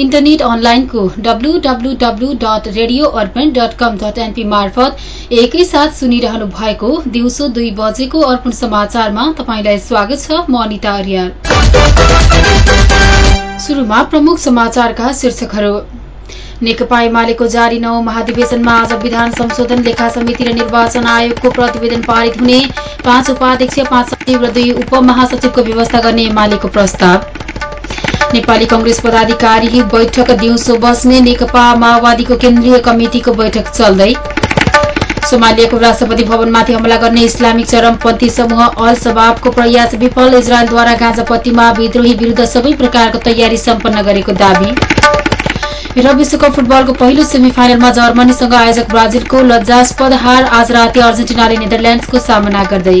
Internet अनलाइनको डब्लूडब्लूडब्लू मार्फत एकैसाथ सुनिरहनु भएको दिउँसो दुई बजेको अर्पण समाचारमा तपाईँलाई स्वागत छ। म अनिता अर्याल। नेकपा एमालेको जारी नौ महाधिवेशनमा आज विधान संशोधन लेखा समिति र निर्वाचन आयोगको प्रतिवेदन पारित हुने पाँच उपाध्यक्ष पाँच सचिव र दुई उपमहासचिवको व्यवस्था गर्ने एमालेको प्रस्ताव। नेपाली कंग्रेस पदाधिकारी बैठक दिउँसो बस्ने नेकपा माओवादीको केन्द्रीय कमिटिको बैठक चल्दै सोमालियाको राष्ट्रपति भवनमाथि हमला गर्ने इस्लामिक चरमपन्थी समूह अल सबाबको प्रयास विफल इजरायलद्वारा गाँजापत्तीमा विद्रोही विरूद्ध सबै प्रकारको तयारी सम्पन्न गरेको दावी। र विश्वकप फुटबलको पहिलो सेमी फाइनलमा जर्मनीसँग आयोजक ब्राजिलको लज्जास्पद हार आज राति अर्जेन्टिनाले नेदरल्याण्डसको सामना गर्दै।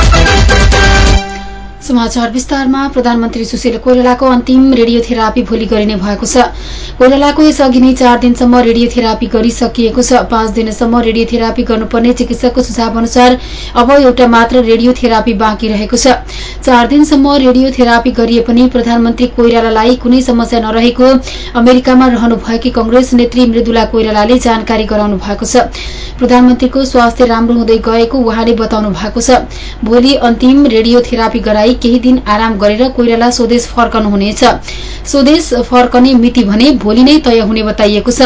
समाचार विस्तारमा प्रधानमन्त्री सुशील कोइरालाको अन्तिम रेडियोथेरापी भोलि गरिने भएको छ। कोइरालाको यसअघि नै चार दिनसम्म रेडियोथेरापी गरिसकिएको छ। पाँच दिनसम्म रेडियोथेरापी गर्नुपर्ने चिकित्सकको सुझाव अनुसार अब एउटा मात्र रेडियोथेरापी बाँकी रहेको छ। चार दिनसम्म रेडियोथेरापी गरिए पनि प्रधानमन्त्री कोइरालालाई कुनै समस्या नरहेको अमेरिकामा रहनुभएकी कंग्रेस नेत्री मृदुला कोइरालाले जानकारी गराउनु भएको छ। प्रधानमन्त्रीको स्वास्थ्य राम्रो हुँदै गएको उहाँले बताउनु भएको छ। भोलि अन्तिम रेडियोथेरापी गराई केही दिन आराम गरेर कोइराला स्वदेश फर्कनुहुनेछ स्वदेश फर्कने मिति भने भोलि नै तय हुने बताइएको छ।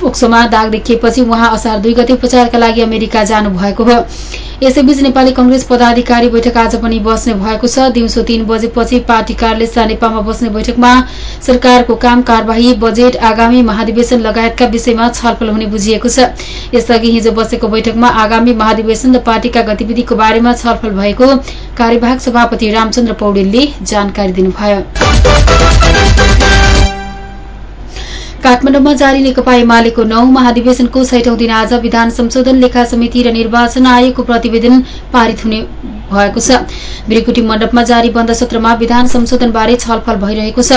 फोक्सोमा दाग देखिएपछि उहाँ असार दुई गते उपचारका लागि अमेरिका जानु भएको हो। यसैबीच नेपाली कंग्रेस पदाधिकारी बैठक आज पनि बस्ने भएको छ। दिउँसो तीन बजेपछि पार्टी कार्यालय सानेपामा बस्ने बैठकमा सरकारको काम कार्यवाही बजेट आगामी महाधिवेशन लगायतका विषयमा छलफल हुने बुझिएको छ। यसअघि हिजो बसेको बैठकमा आगामी महाधिवेशन र पार्टीका गतिविधिको बारेमा छलफल भएको कार्यवाहक सभापति रामचन्द्र पौडेलले जानकारी दिनुभयो। काठमाडौँमा जारी नेकपा एमालेको नौ महाधिवेशनको छैटौं दिन आज विधान संशोधन लेखा समिति र निर्वाचन आयोगको प्रतिवेदन पारित हुने भएको छ। ब्रिकुटी मण्डपमा जारी बन्द सत्रमा विधान संशोधनबारे छलफल भइरहेको छ।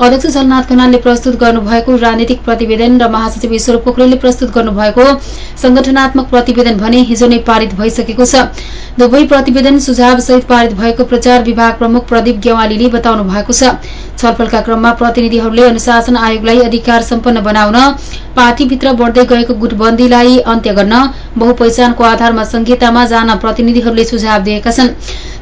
अध्यक्ष झलनाथ खनालले प्रस्तुत गर्नुभएको राजनीतिक प्रतिवेदन र महासचिव ईश्वर पोखरेलले प्रस्तुत गर्नुभएको संगठनात्मक प्रतिवेदन भने हिजो नै पारित भइसकेको छ। दुवै प्रतिवेदन सुझाव सहित पारित भएको प्रचार विभाग प्रमुख प्रदीप गेवालीले बताउनु भएको छ। छलफलका क्रममा प्रतिनिधिहरूले अनुशासन आयोगलाई अधिकार सम्पन्न बनाउन पार्टीभित्र बढ्दै गएको गुटबन्दीलाई अन्त्य गर्न बहुपैचानको आधारमा संहितामा जान प्रतिनिधिहरूले सुझाव दिएका छन्।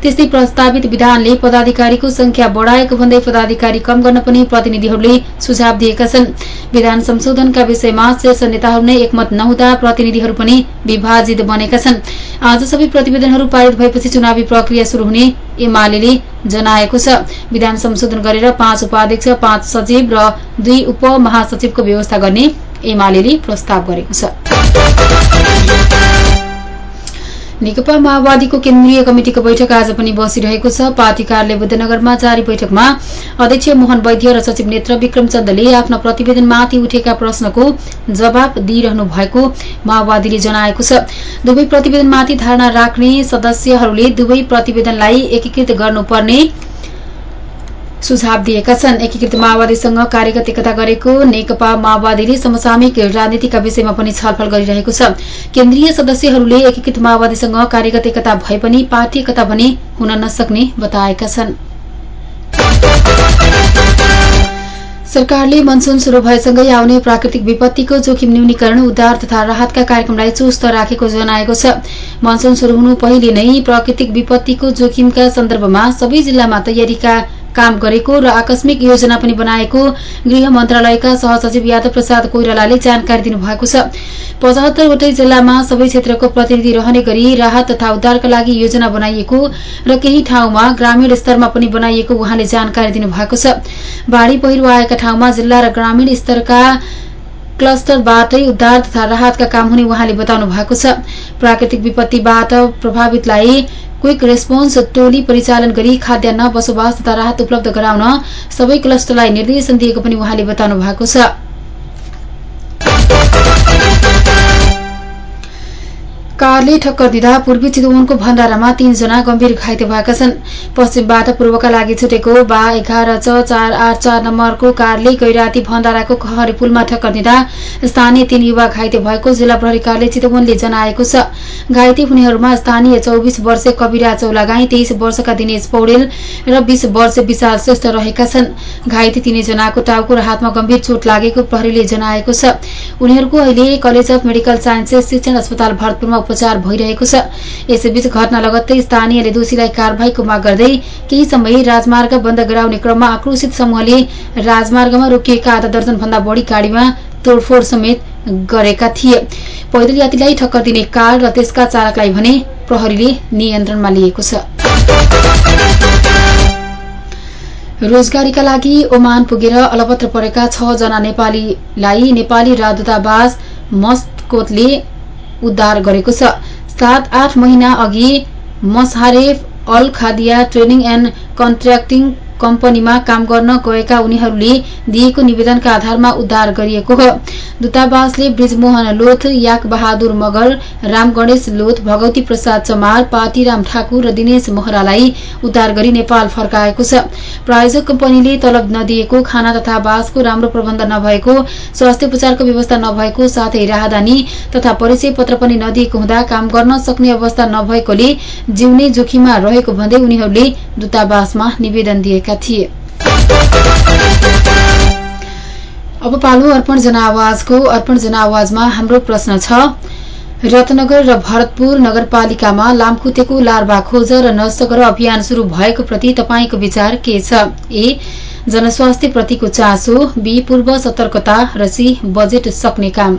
त्यस्तै प्रस्तावित विधानले पदाधिकारीको संख्या बढ़ाएको भन्दै पदाधिकारी कम गर्न पनि प्रतिनिधिहरूले सुझाव दिएका छन्। विधान संशोधनका विषयमा शीर्ष नेताहरू नै एकमत नहुँदा प्रतिनिधिहरू पनि विभाजित बनेका छन्। आज सबै प्रतिवेदनहरू पारित भएपछि चुनावी प्रक्रिया शुरू हुने एमाले जनाएको छ। विधान संशोधन गरेर पाँच उपाध्यक्ष पाँच सचिव र दुई उपमहासचिवको व्यवस्था गर्ने एमाले प्रस्ताव गरेको छ। नेकपा माओवादीको केन्द्रीय कमिटिको बैठक आज पनि बसिरहेको छ। पार्टी कार्यालय बुद्धनगरमा जारी बैठकमा अध्यक्ष मोहन वैद्य र सचिव नेत्र विक्रम चन्दले आफ्ना प्रतिवेदनमाथि उठेका प्रश्नको जवाब दिइरहनु भएको माओवादीले जनाएको छ। दुवै प्रतिवेदनमाथि धारणा राख्ने सदस्यहरूले दुवै प्रतिवेदनलाई एकीकृत गर्नुपर्ने सुझाव दिएका छन्। एकीकृत माओवादीसँग कार्यगत एकता गरेको नेकपा माओवादीले समसामयिक राजनीतिका विषयमा पनि छलफल गरिरहेको छ। केन्द्रीय सदस्यहरूले एकीकृत माओवादीसँग कार्यगत एकता भए पनि पार्टी एकता भने हुन नसक्ने बताएका छन्। सरकारले मनसून शुरू भएसँगै आउने प्राकृतिक विपत्तिको जोखिम न्यूनीकरण उद्धार तथा राहतका कार्यक्रमलाई चुस्त राखेको जनाएको छ। मनसून शुरू हुनु पहिले नै प्राकृतिक विपत्तिको जोखिमका सन्दर्भमा सबै जिल्लामा तयारीका काम गरेको र आकस्मिक योजना पनि बनाएको गृह मन्त्रालयका सहसचिव यादव प्रसाद कोइरालाले जानकारी दिनुभएको छ। पचहत्तरवटै जिल्लामा सबै क्षेत्रको प्रतिनिधि रहने गरी राहत तथा उद्धारका लागि योजना बनाइएको र केही ठाउँमा ग्रामीण स्तरमा पनि बनाइएको उहाँले जानकारी दिनुभएको छ। बाढ़ी पहिरो आएका ठाउँमा जिल्ला र ग्रामीण स्तरका क्लस्टरबाटै उद्धार तथा राहतका काम हुने उहाँले बताउनु भएको छ। प्राकृतिक विपत्तिबाट प्रभावितलाई क्विक रेस्पोन्स टोली परिचालन गरी खाद्यान्न बसोबास तथा राहत उपलब्ध गराउन सबै क्लस्टरलाई निर्देशन दिएको पनि उहाँले बताउनु भएको छ। कारले ठक्कर दिँदा पूर्वी चितवनको भण्डारामा तीनजना गम्भीर घाइते भएका छन्। पश्चिमबाट पूर्वका लागि छुटेको बा एघार छ चार आठ चार नम्बरको कारले गैराती भण्डाराको खहरे पुलमा ठक्कर दिँदा स्थानीय तीन युवा घाइते भएको जिल्ला प्रहरी कार्यालय चितवनले जनाएको छ। घाइते हुनेहरूमा स्थानीय चौबिस वर्ष कविरा चौलागाई तेइस वर्षका दिनेश पौडेल र बीस वर्ष विशाल श्रेष्ठ रहेका छन्। घाइते तीनैजनाको टाउको र हातमा गम्भीर चोट लागेको प्रहरीले जनाएको छ। उनीहरूको अहिले कलेज अफ मेडिकल साइन्सेस शिक्षण अस्पताल भरतपुरमा उपचार भइरहेको छ। यसैबीच घटना लगत्तै स्थानीयले दोषीलाई कारवाहीको माग गर्दै केही समय राजमार्ग बन्द गराउने क्रममा आक्रोशित समूहले राजमार्गमा रोकिएका आधा दर्जन भन्दा बढ़ी गाड़ीमा तोड़फोड़ समेत गरेका थिए। पैदल यात्रीलाई ठक्कर दिने कार र त्यसका चालकलाई भने प्रहरीले नियन्त्रणमा लिएको छ। रोजगारीका लागि ओमान पुगेर अलपत्र परेका छ जना नेपालीलाई नेपाली राजदूतावास मस्कोतले उद्धार गरेको छ। सात आठ महिना अघि मसहारेफ अल खादिया ट्रेनिङ एण्ड कन्ट्र्याक्टिङ कम्पनीमा काम गर्न गएका उनीहरूले दिएको निवेदनका आधारमा उद्धार गरिएको हो। दूतावासले ब्रिजमोहन लोथ याक बहादुर मगर राम गणेश लोथ भगवती प्रसाद चमार पाटीराम ठाकुर र दिनेश मोहरालाई उद्धार गरी नेपाल फर्काएको छ। प्रायोजक कम्पनीले तलब नदिएको खाना तथा बासको राम्रो प्रबन्ध नभएको स्वास्थ्य उपचारको व्यवस्था नभएको साथै राहदानी तथा परिचय पत्र पनि नदिएको हुँदा काम गर्न सक्ने अवस्था नभएकोले जिउ नै जोखिममा रहेको भन्दै उनीहरूले दूतावासमा निवेदन दिएका थिए। अब पालो अर्पण जनावाजको अर्पण जनावाजमा हाम्रो प्रश्न छ रत्नगर र भरतपुर नगरपालिकामा लामखुतेको लार्वा खोज र नष्ट गर अभियान शुरू भएको प्रति तपाईँको विचार के छ? ए जनस्वास्थ्य प्रतिको चासो बी पूर्व सतर्कता र सी बजेट सक्ने काम।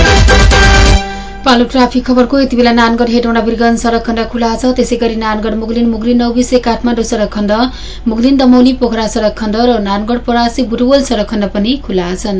पालो ट्राफिक खबरको यति बेला नानगढ हेटौँडा बिरगंज सड़क खण्ड खुला छ। त्यसै गरी नानगढ मुगलिन मुगलिन नौबिसे काठमाडौँ सड़क खण्ड मुगलिन दमौली पोखरा सड़क खण्ड र नानगढ परासी बुटवल सड़क खण्ड पनि खुला छन्।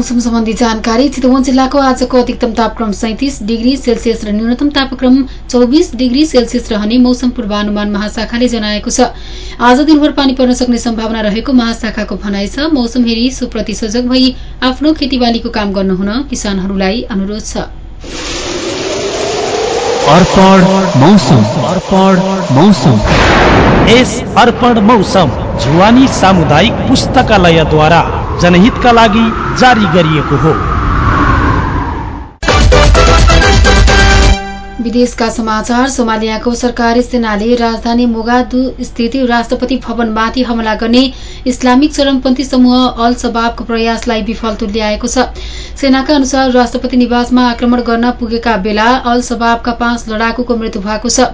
मौसम सम्बन्धी जानकारी चितवन जिल्लाको आजको अधिकतम तापक्रम सैतिस डिग्री सेल्सियस र न्यूनतम तापक्रम चौबिस डिग्री सेल्सियस रहने मौसम पूर्वानुमान महाशाखाले जनाएको छ। आज दिनभर पानी पर्न सक्ने सम्भावना रहेको महाशाखाको भनाइ छ। मौसम हेरी सुप्रति सजग भई आफ्नो खेतीबालीको काम गर्नुहुन किसानहरूलाई अनुरोध छ। अर्पण मौसम। अर्पण मौसम। यस अर्पण मौसम जुवानी सामुदायिक पुस्तकालयद्वारा। जनहितका लागि जारी गरिएको हो। विदेशका समाचार सोमालियाको सरकारी सेनाले राजधानी मोगादु स्थित राष्ट्रपति भवनमाथि हमला गर्ने इस्लामिक चरमपन्थी समूह अल सबाबको प्रयासलाई विफल तुल्याएको छ। सेनाका अनुसार राष्ट्रपति निवासमा आक्रमण गर्न पुगेका बेला अल सबाबका पाँच लडाकुको मृत्यु भएको छ।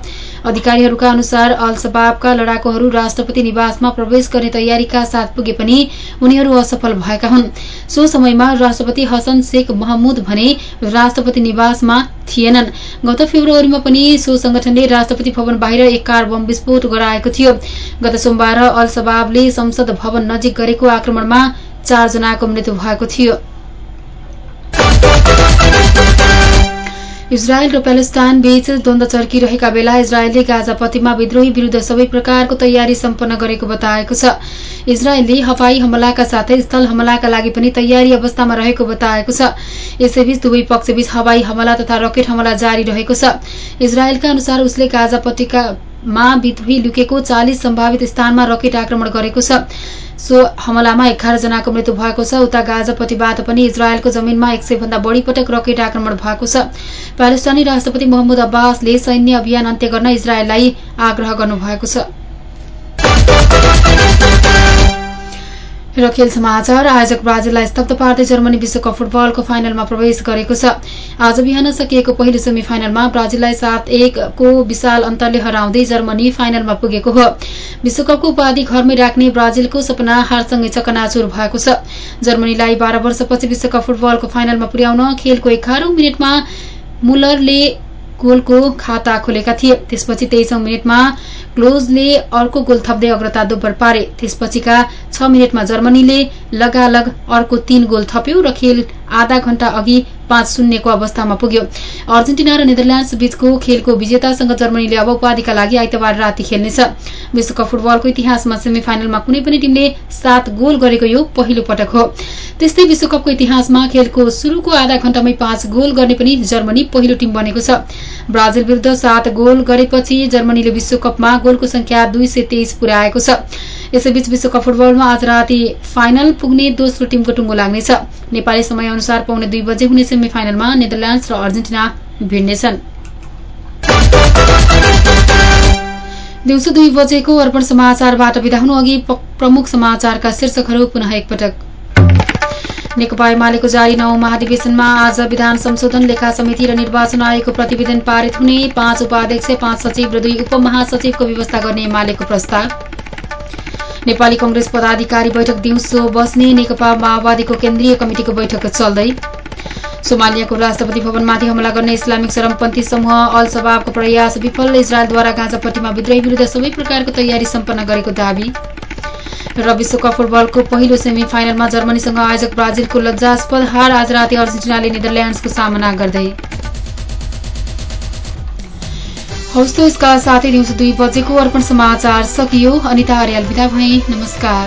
अधिकारीहरूका अनुसार अल सबाबका लडाकुहरू राष्ट्रपति निवासमा प्रवेश गर्ने तयारीका साथ पुगे पनि उनीहरू असफल भएका हुन्। सो समयमा राष्ट्रपति हसन शेख महमुद भने राष्ट्रपति निवासमा थिएनन्। गत फेब्रुअरीमा पनि सो संगठनले राष्ट्रपति भवन बाहिर एक कार बम विस्फोट गराएको थियो। गत सोमबार अल सबाबले संसद भवन नजिक गरेको आक्रमणमा चारजनाको मृत्यु भएको थियो। इजरायल र प्यालेस्टाइन बीच द्वन्द चर्किरहेका बेला इजरायलले गाजापतिमा विद्रोही विरूद्ध सबै प्रकारको तयारी सम्पन्न गरेको बताएको छ। इजरायलले हवाई हमलाका साथै स्थल हमलाका लागि पनि तयारी अवस्थामा रहेको बताएको छ। यसैबीच दुवै पक्षबीच हवाई हमला तथा रकेट हमला जारी रहेको छ। इजरायलका अनुसार उसले गाजापतिका मा बितुही लुकेको चालिस सम्भावित स्थानमा रकेट आक्रमण गरेको छ। सो हमलामा एघार जनाको मृत्यु भएको छ। उता गाजापट्टिबाट पनि इजरायलको जमिनमा एक सय भन्दा बढ़ी पटक रकेट आक्रमण भएको छ। प्यालेस्टाइनी राष्ट्रपति मोहम्मद अब्बासले सैन्य अभियान अन्त्य गर्न इजरायललाई आग्रह गर्नुभएको छ। र समाचार आयोजक ब्राजिललाई स्तब्ध पार्दै जर्मनी विश्वकप फुटबलको फाइनलमा प्रवेश गरेको छ। आज बिहान सकिएको पहिलो सेमी फाइनलमा ब्राजिललाई सात एकको विशाल अन्तरले हराउँदै जर्मनी फाइनलमा पुगेको हो। विश्वकपको उपाधि घरमै राख्ने ब्राजिलको सपना हारसँगै चकनाचुर भएको छ। जर्मनीलाई बाह्र वर्षपछि विश्वकप फुटबलको फाइनलमा पुर्याउन खेलको एघारौं मिनटमा मुलरले गोलको खाता खोलेका थिए। त्यसपछि तेइसौं मिनटमा क्लोजले अर्को गोल थप्दै अग्रता दोब्बर पारे। त्यसपछिका छ मिनटमा जर्मनीले लगालग अर्को तीन गोल थप्यो र खेल आधा घण्टा अघि पाँच शून्यको अवस्थामा पुग्यो। अर्जेन्टिना र नेदरल्याण्ड्स बीचको खेलको विजेतासँग जर्मनीले अब उपाधिका लागि आइतबार राति खेल्नेछ। विश्वकप फुटबलको इतिहासमा सेमी फाइनलमा कुनै पनि टिमले सात गोल गरेको यो पहिलो पटक हो। त्यस्तै विश्वकपको इतिहासमा खेलको शुरूको आधा घण्टामै पाँच गोल गर्ने पनि जर्मनी पहिलो टिम बनेको छ। ब्राजिल विरूद्ध सात गोल गरेपछि जर्मनीले विश्वकपमा गोलको संख्या दुई सय तेइस पुर्याएको छ। यसैबीच विश्वकप फुटबलमा आज राति फाइनल पुग्ने दोस्रो टिमको टुङ्गो लाग्नेछ नेपाली समय अनुसार पाउने दुई बजे हुने सेमी फाइनलमा नेदरल्याण्ड्स र अर्जेन्टिना भिड्नेछन्। दिउँसो दुई बजेको अर्पण समाचारबाट विदा हुनु अघि प्रमुख समाचारका शीर्षकहरू पुनः एकपटक। नेकपा एमालेको जारी नौ महाधिवेशनमा आज विधान संशोधन लेखा समिति र निर्वाचन आयोगको प्रतिवेदन पारित हुने पाँच उपाध्यक्ष पाँच सचिव र दुई उपमहासचिवको व्यवस्था गर्ने एमालेको प्रस्ताव। नेपाली कंग्रेस पदाधिकारी बैठक दिउँसो बस्ने नेकपा माओवादीको केन्द्रीय कमिटिको बैठक चल्दै सोमालियाको राष्ट्रपति भवनमाथि हमला गर्ने इस्लामिक चरमपन्थी समूह अल सबाबको प्रयास विफल इजरायलद्वारा गाँजापट्टिमा विद्रोही विरूद्ध सबै प्रकारको तयारी सम्पन्न गरेको दावी। र विश्वकप फुटबलको पहिलो सेमी फाइनलमा जर्मनीसँग आयोजक ब्राजिलको लज्जास्पद हार आज राति अर्जेन्टिनाले नेदरल्याण्ड्सको सामना गर्दै। हौस् यसका साथै दिउँसो दुई बजेको अर्पण समाचार सकियो। अनिता आर्याल विदा भए। नमस्कार।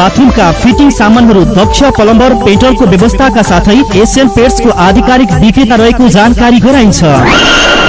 बाथरुमका फिटिङ सामानहरू दक्ष प्लम्बर पेट्रोलको व्यवस्थाका साथै एसियन पेट्सको आधिकारिक विक्रेता रहेको जानकारी गराइन्छ।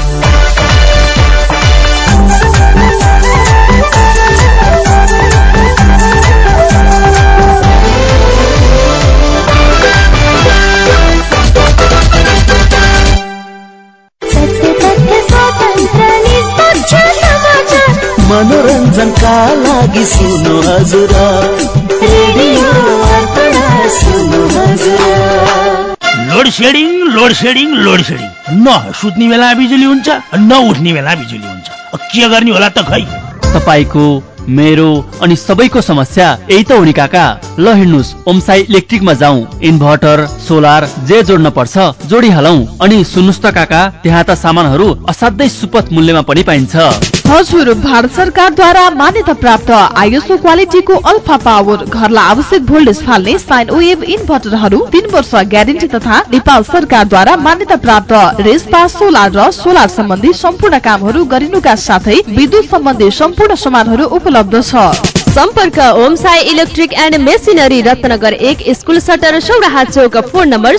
सत्य लागि सुन्नु हजुर। Load shedding load shedding load shedding न सुत्ने बेला बिजुली हुन्छ न उठ्ने बेला बिजुली हुन्छ। अब के गर्ने होला त खै? तपाईँको मेरो अनि सबैको समस्या यही त हो नि काका। ल हिँड्नुहोस् ओमसाई इलेक्ट्रिकमा जाउँ। इन्भर्टर सोलर जे जोड्न पर्छ जोडिहालौँ। अनि सुन्नुहोस् त काका त्यहाँ त सामानहरू असाध्यै सुपथ मूल्यमा पनि पाइन्छ। हजुर भारत सरकारद्वारा मान्यता प्राप्त आइएसओ क्वालिटीको अल्फा पावर घरलाई आवश्यक भोल्टेज फाल्ने साइन वेभ इन्भर्टरहरू तीन वर्ष ग्यारेन्टी तथा नेपाल सरकारद्वारा मान्यता प्राप्त रेसपा सोलर र सोलर सम्बन्धी सम्पूर्ण कामहरू गरिनुका साथै विद्युत सम्बन्धी सम्पूर्ण सामानहरू उपलब्ध छ। सम्पर्क Omsai electric and machinery Ratnanagar एक स्कुल सटर सौराहा चोक फोन नम्बर